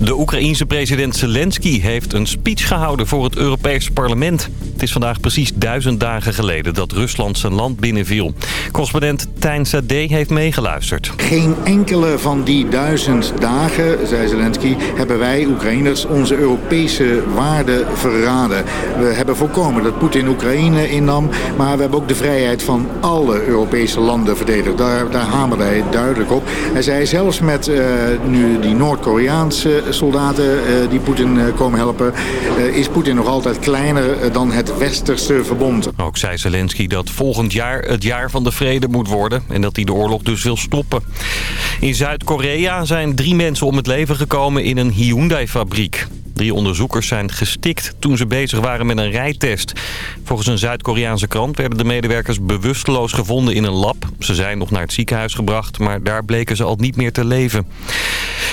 De Oekraïense president Zelensky heeft een speech gehouden voor het Europees parlement. Het is vandaag precies duizend dagen geleden dat Rusland zijn land binnenviel. Correspondent Tijn Sade heeft meegeluisterd. Geen enkele van die duizend dagen, zei Zelensky, hebben wij Oekraïners onze Europese waarden verraden. We hebben voorkomen dat Poetin Oekraïne innam, maar we hebben ook de vrijheid van alle Europese landen verdedigd. Daar, daar hamerde hij duidelijk op. Hij zei zelfs met uh, nu die Noord-Koreaanse soldaten uh, die Poetin uh, komen helpen... is Poetin nog altijd kleiner dan het westerse verbond. Ook zei Zelensky dat volgend jaar het jaar van de vrede moet worden... en dat hij de oorlog dus wil stoppen. In Zuid-Korea zijn drie mensen om het leven gekomen in een Hyundai-fabriek. Drie onderzoekers zijn gestikt toen ze bezig waren met een rijtest. Volgens een Zuid-Koreaanse krant werden de medewerkers bewusteloos gevonden in een lab. Ze zijn nog naar het ziekenhuis gebracht, maar daar bleken ze al niet meer te leven.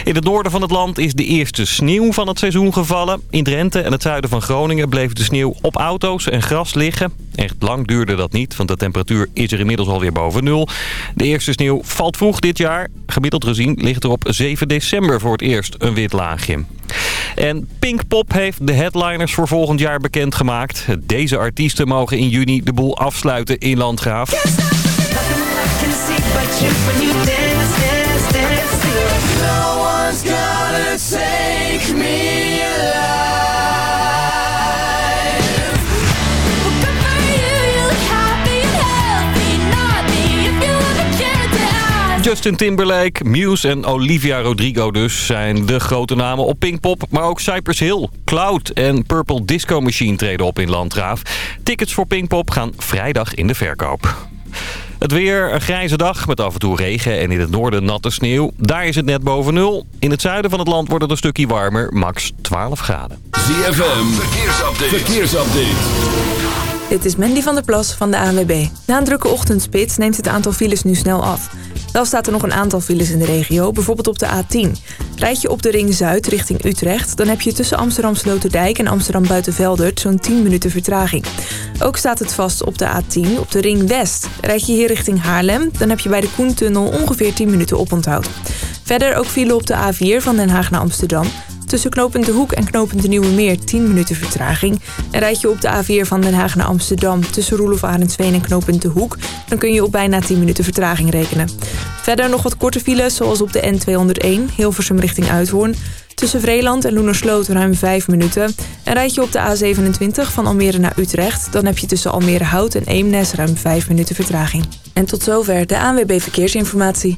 In het noorden van het land is de eerste sneeuw van het seizoen gevallen. In Drenthe en het zuiden van Groningen bleef de sneeuw op auto's en gras liggen. Echt lang duurde dat niet, want de temperatuur is er inmiddels alweer boven nul. De eerste sneeuw valt vroeg dit jaar. Gemiddeld gezien ligt er op 7 december voor het eerst een wit laagje. En Pinkpop heeft de headliners voor volgend jaar bekendgemaakt. Deze artiesten mogen in juni de boel afsluiten in Landgraaf. Justin Timberlake, Muse en Olivia Rodrigo dus zijn de grote namen op Pinkpop. Maar ook Cypress Hill, Cloud en Purple Disco Machine treden op in Landgraaf. Tickets voor Pinkpop gaan vrijdag in de verkoop. Het weer, een grijze dag met af en toe regen en in het noorden natte sneeuw. Daar is het net boven nul. In het zuiden van het land wordt het een stukje warmer, max 12 graden. ZFM, verkeersupdate. verkeersupdate. Dit is Mandy van der Plas van de ANWB. Na een drukke ochtendspits neemt het aantal files nu snel af. Wel staat er nog een aantal files in de regio, bijvoorbeeld op de A10. Rijd je op de Ring Zuid richting Utrecht... dan heb je tussen Amsterdam Sloterdijk en Amsterdam Buitenveldert... zo'n 10 minuten vertraging. Ook staat het vast op de A10 op de Ring West. Rijd je hier richting Haarlem, dan heb je bij de Koentunnel ongeveer 10 minuten oponthoud. Verder ook file op de A4 van Den Haag naar Amsterdam... Tussen knooppunt De Hoek en knooppunt De Nieuwe Meer 10 minuten vertraging. En rijd je op de A4 van Den Haag naar Amsterdam tussen Roelof Arendsveen en knooppunt De Hoek... dan kun je op bijna 10 minuten vertraging rekenen. Verder nog wat korte files zoals op de N201 Hilversum richting Uithoorn... Tussen Vreeland en Loenersloot ruim 5 minuten. En rijd je op de A27 van Almere naar Utrecht... dan heb je tussen Almere Hout en Eemnes ruim 5 minuten vertraging. En tot zover de ANWB Verkeersinformatie.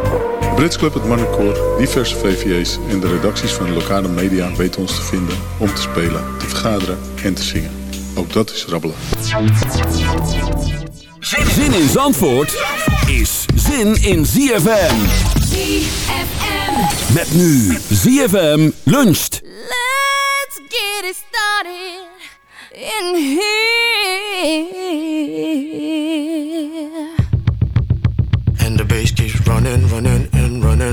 Brits Club, het Marnecoor, diverse VVA's en de redacties van de lokale media weten ons te vinden om te spelen, te vergaderen en te zingen. Ook dat is rabbelen. Zin in Zandvoort is zin in ZFM. ZFM. Met nu ZFM luncht. Let's get it started in here.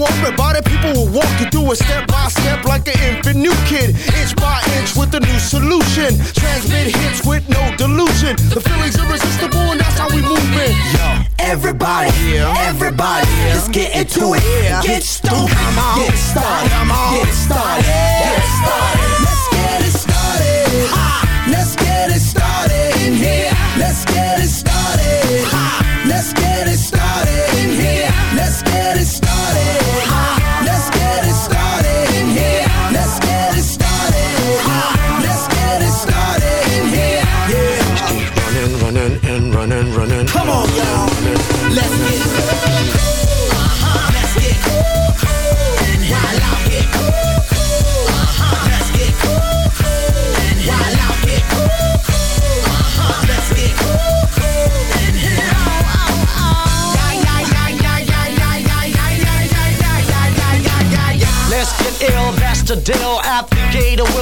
Worry about it, people will walk you through it step by step like an infant new kid. Inch by inch with a new solution. Transmit hits with no delusion. The feeling's irresistible and that's how we move it. Yo, everybody, everybody, let's get into it. Get stupid, get started, get it started, get started. Let's get it started. Ha! Let's get it started in here. Dill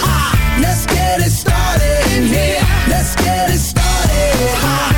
Ha! Let's get it started in here. Let's get it started. Ha!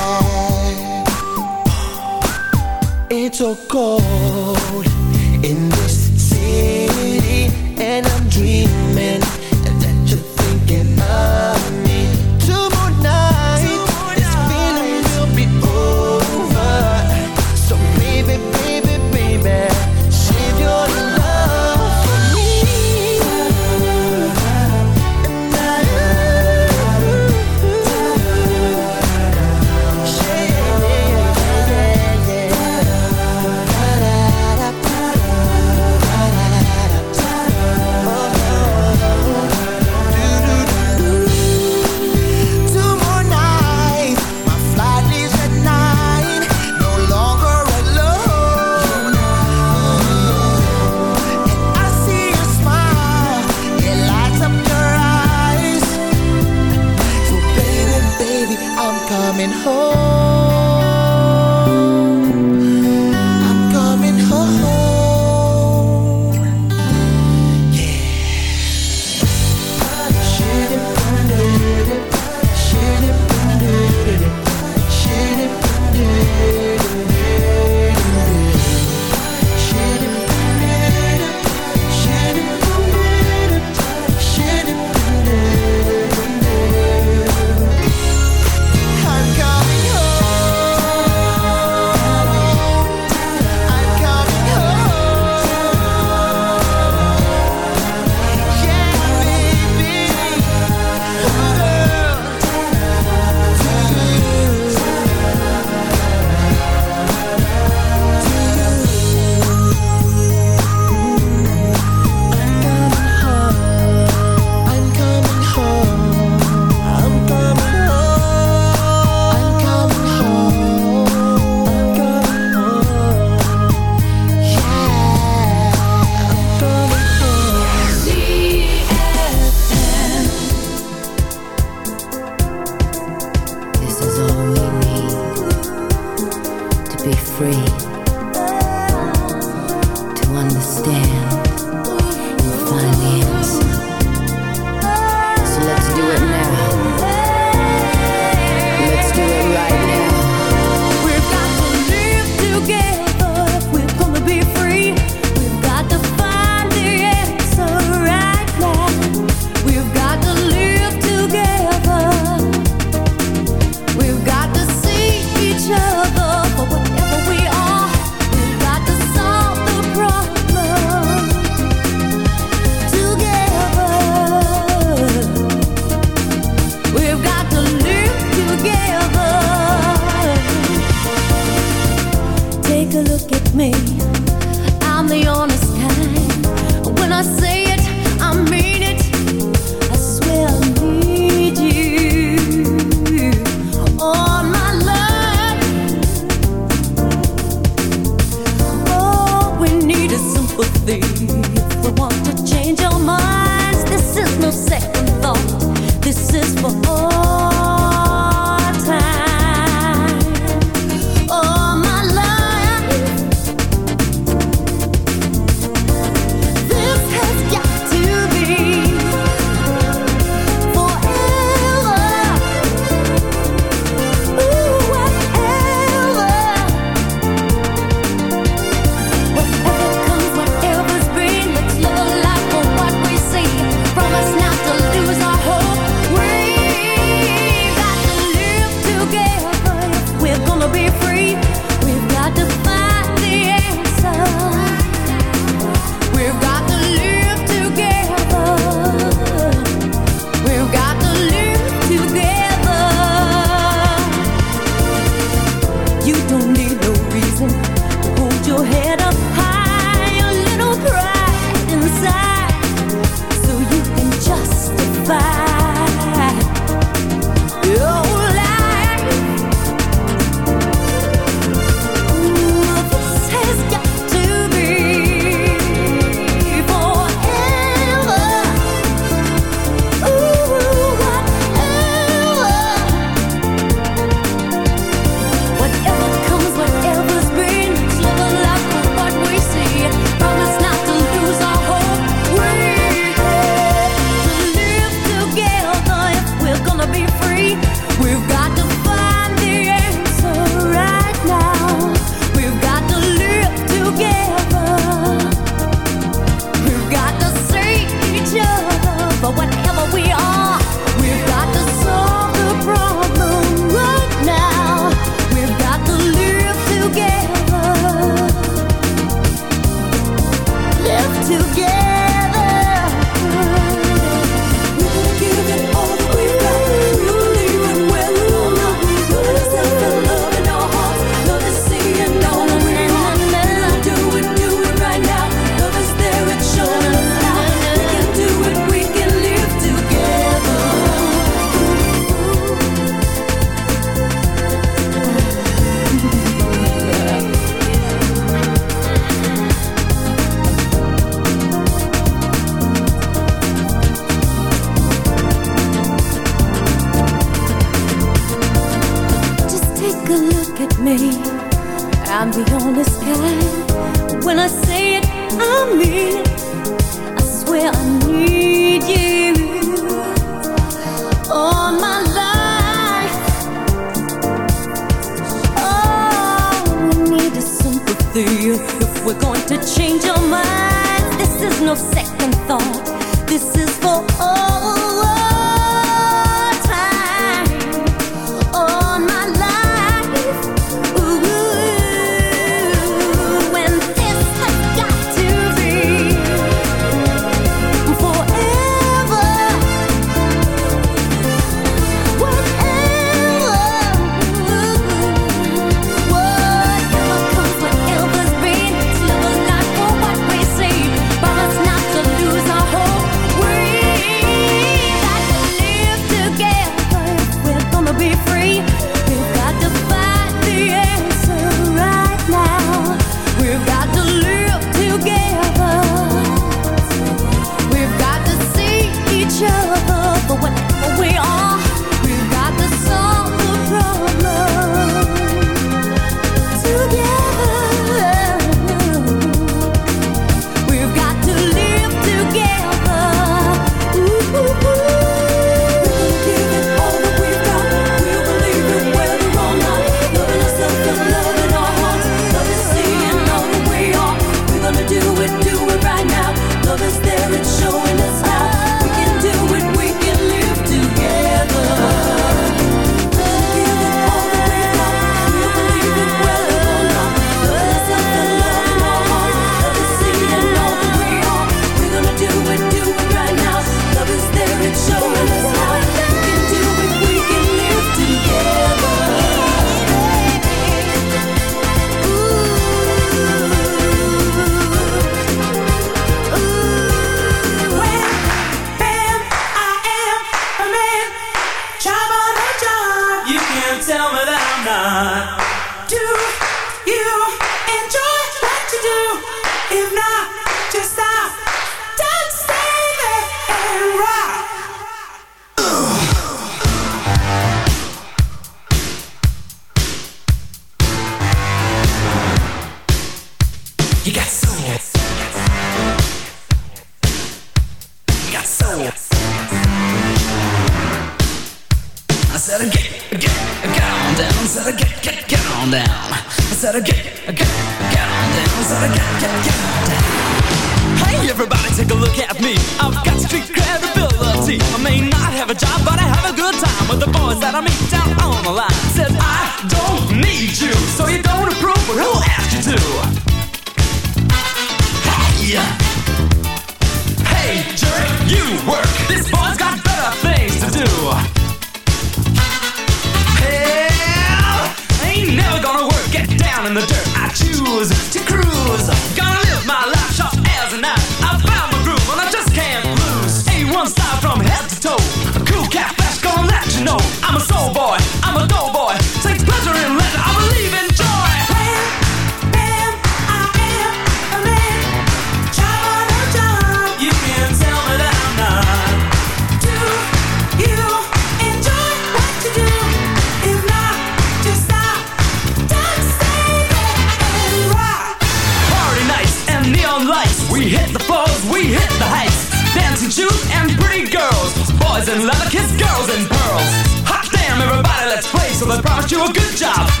leather kiss girls in pearls. Hot damn, everybody, let's play. So they promised you a good job.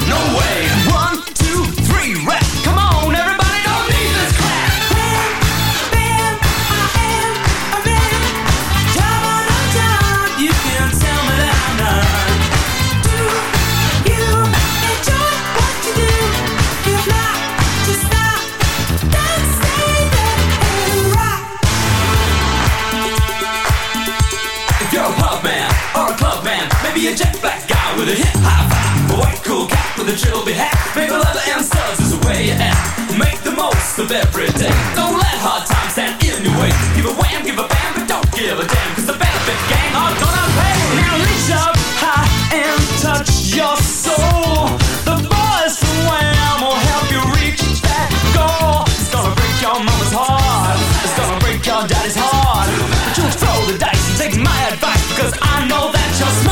be a jet black guy with a hip hop vibe. A white cool cat with a trilby hat. Maple leather and studs is the way you act. Make the most of every day. Don't let hard times stand in your way. Give a wham, give a bam, but don't give a damn. Cause the benefit gang are gonna pay. Now reach up high and touch your soul. The boys from Wham will help you reach that goal. It's gonna break your mama's heart. It's gonna break your daddy's heart. But you throw the dice and take my advice. Cause I know that you're smart.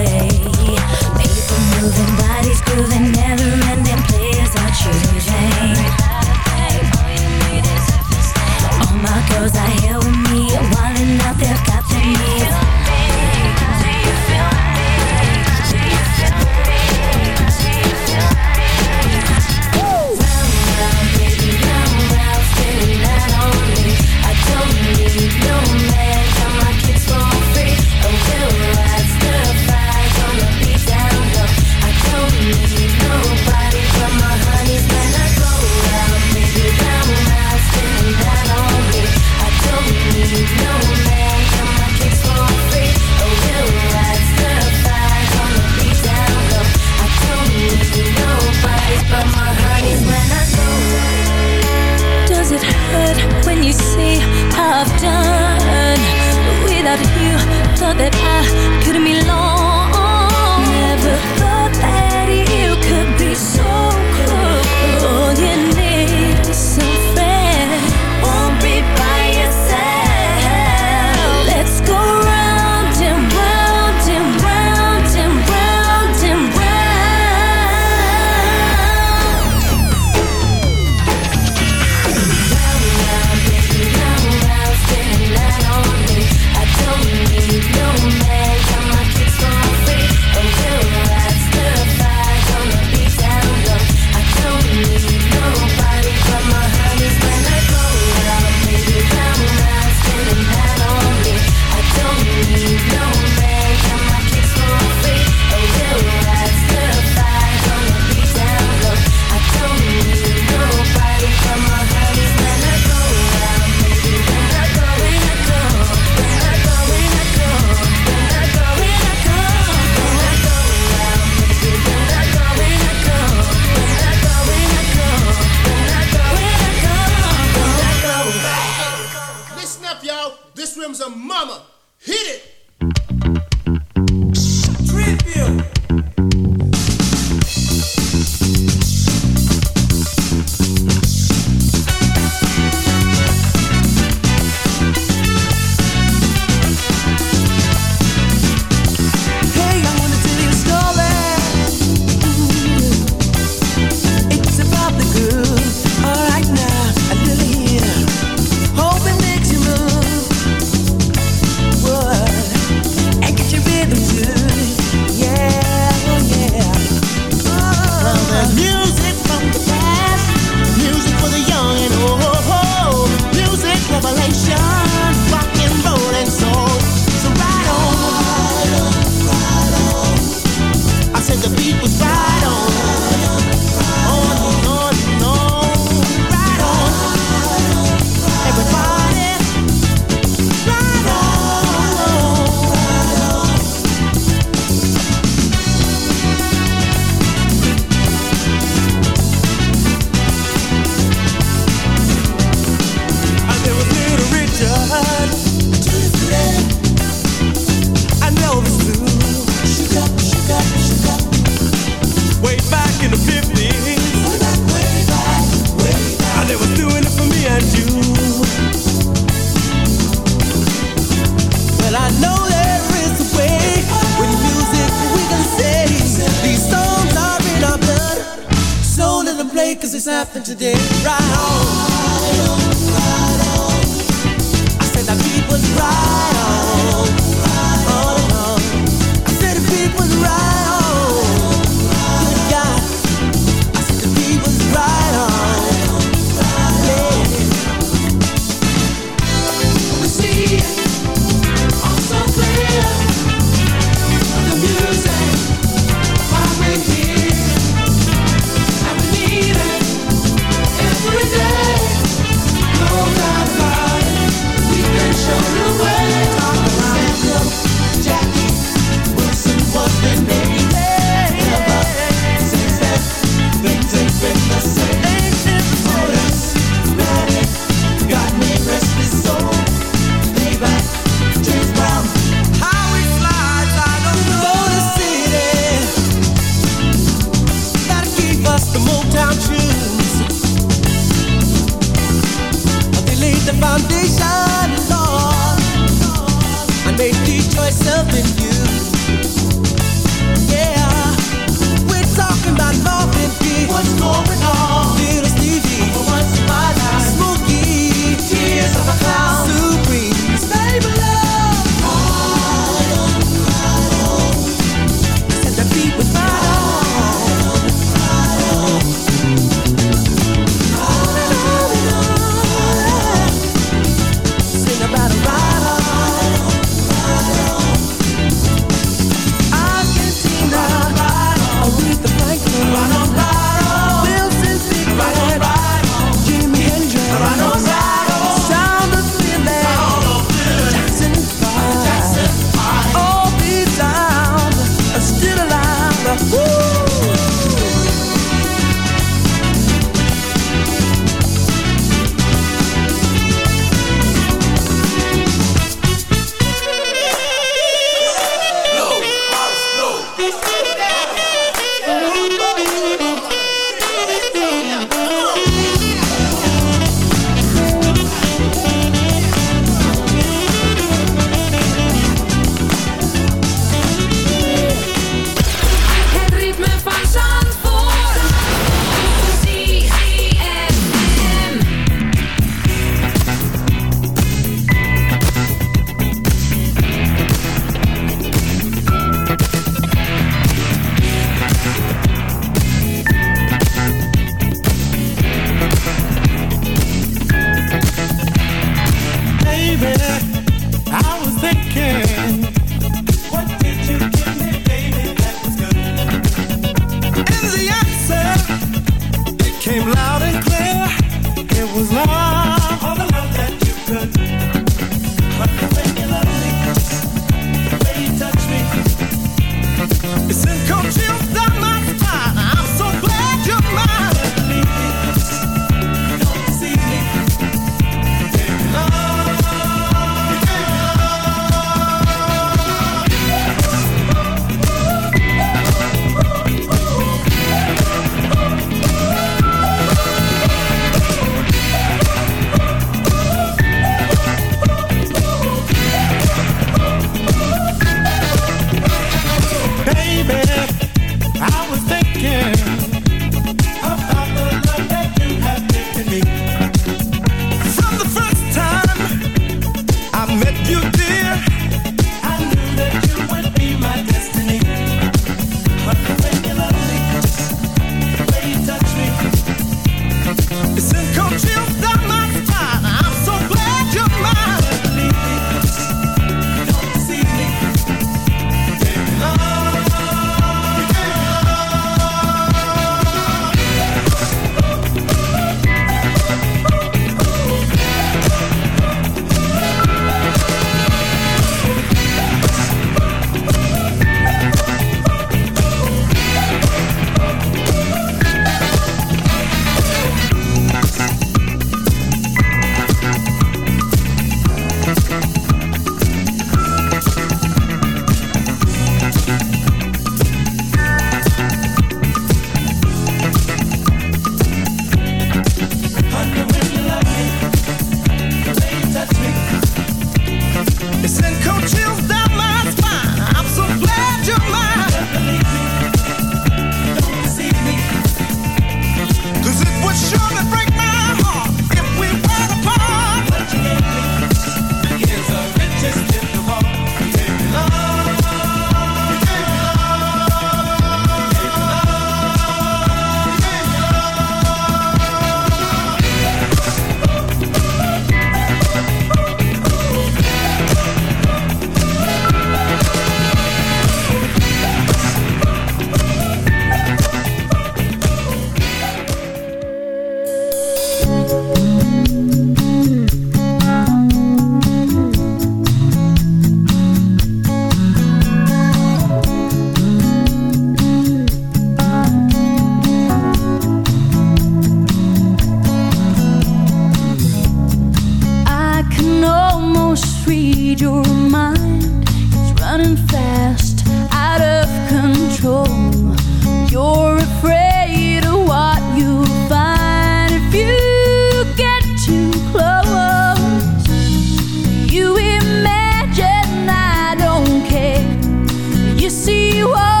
See walls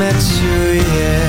met you yet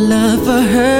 love for her